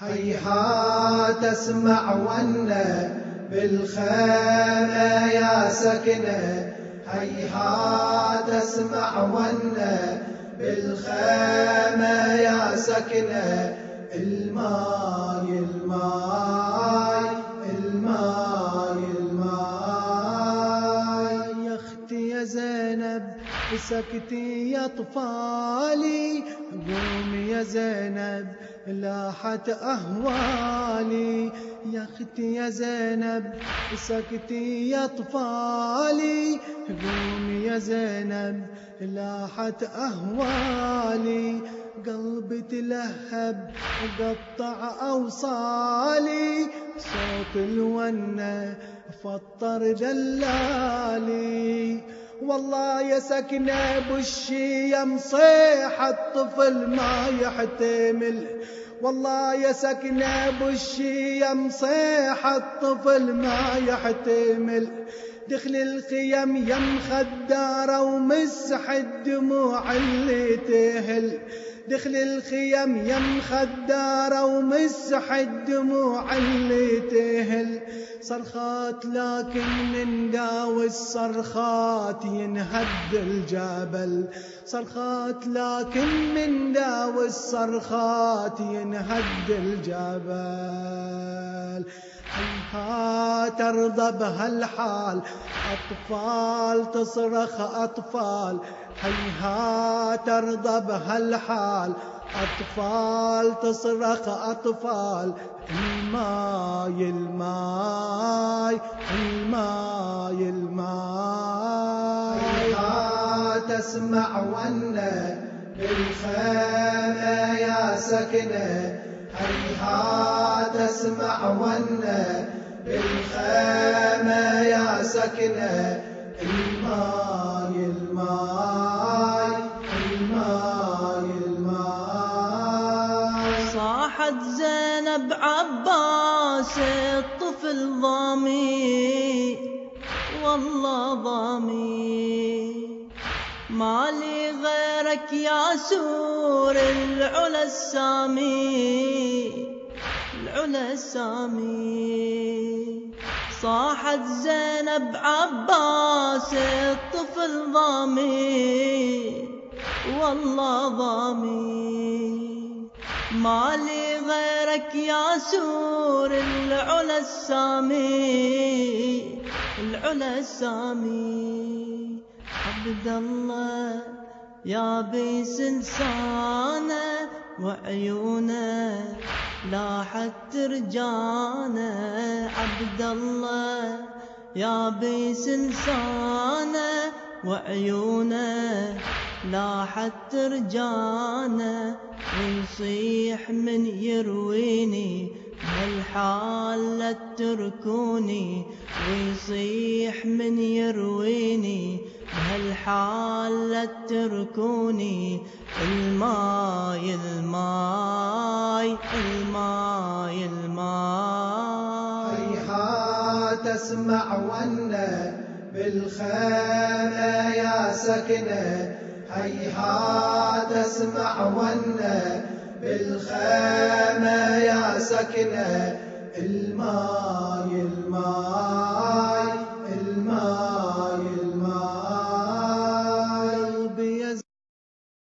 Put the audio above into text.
هيهات اسمع ونا بالخيمة يا سكنة هيهات اسمع ونا بالخيمة يا سكنة الماي زينب سكتي يا اطفالي قومي يا زينب لاحت أهوالي. يا أختي يا زينب سكتي يا أطفالي قومي يا زينب لاحت أهوالي. قلبي تلهب قطع أوصالي صوت الونة فطر جلالي والله يا سكنة يا مصيح الطفل ما يحتمل. والله يا سكنة يا مصيح الطفل ما يحتمل. دخل الخيم يا مخدارة ومسح الدموع اللي تهل. دخل الخيم يا مخدارة ومسح الدموع اللي تهل صرخات لكن من داوي الصرخات ينهد الجبل. صرخات لكن من داوي الصرخات ينهد الجبل. ترضى بهالحال. أطفال تصرخ أطفال حيها ترضى بهالحال. أطفال تصرخ أطفال الماي الماي الماي الماي. هيهات اسمع ونا بالخيمة يا سكنة. هيهات اسمع ونا بالخيمة يا سكنة الماي الماي الماي الماي. صاحت زينب عباس الطفل ضامي والله ضامي. مالي غيرك يا سور العلا السامي العلا السامي. صاحت زينب عباس الطفل ضامي والله ضامي. مالي غيرك يا سور العلا السامي العلا السامي. عبد الله يابس لسانه وعيونه لاحت ترجانه عبد الله يابس لسانه وعيونه لاحت ترجانه ويصيح من يرويني بهالحال لا تتركوني ويصيح من يرويني بهالحال لا تتركوني الماي الماي الماي الماي هيهات اسمع ونا بالخيمة يا سكنة هيهات اسمع ونا بالخيمة يا سكنة الماي الماي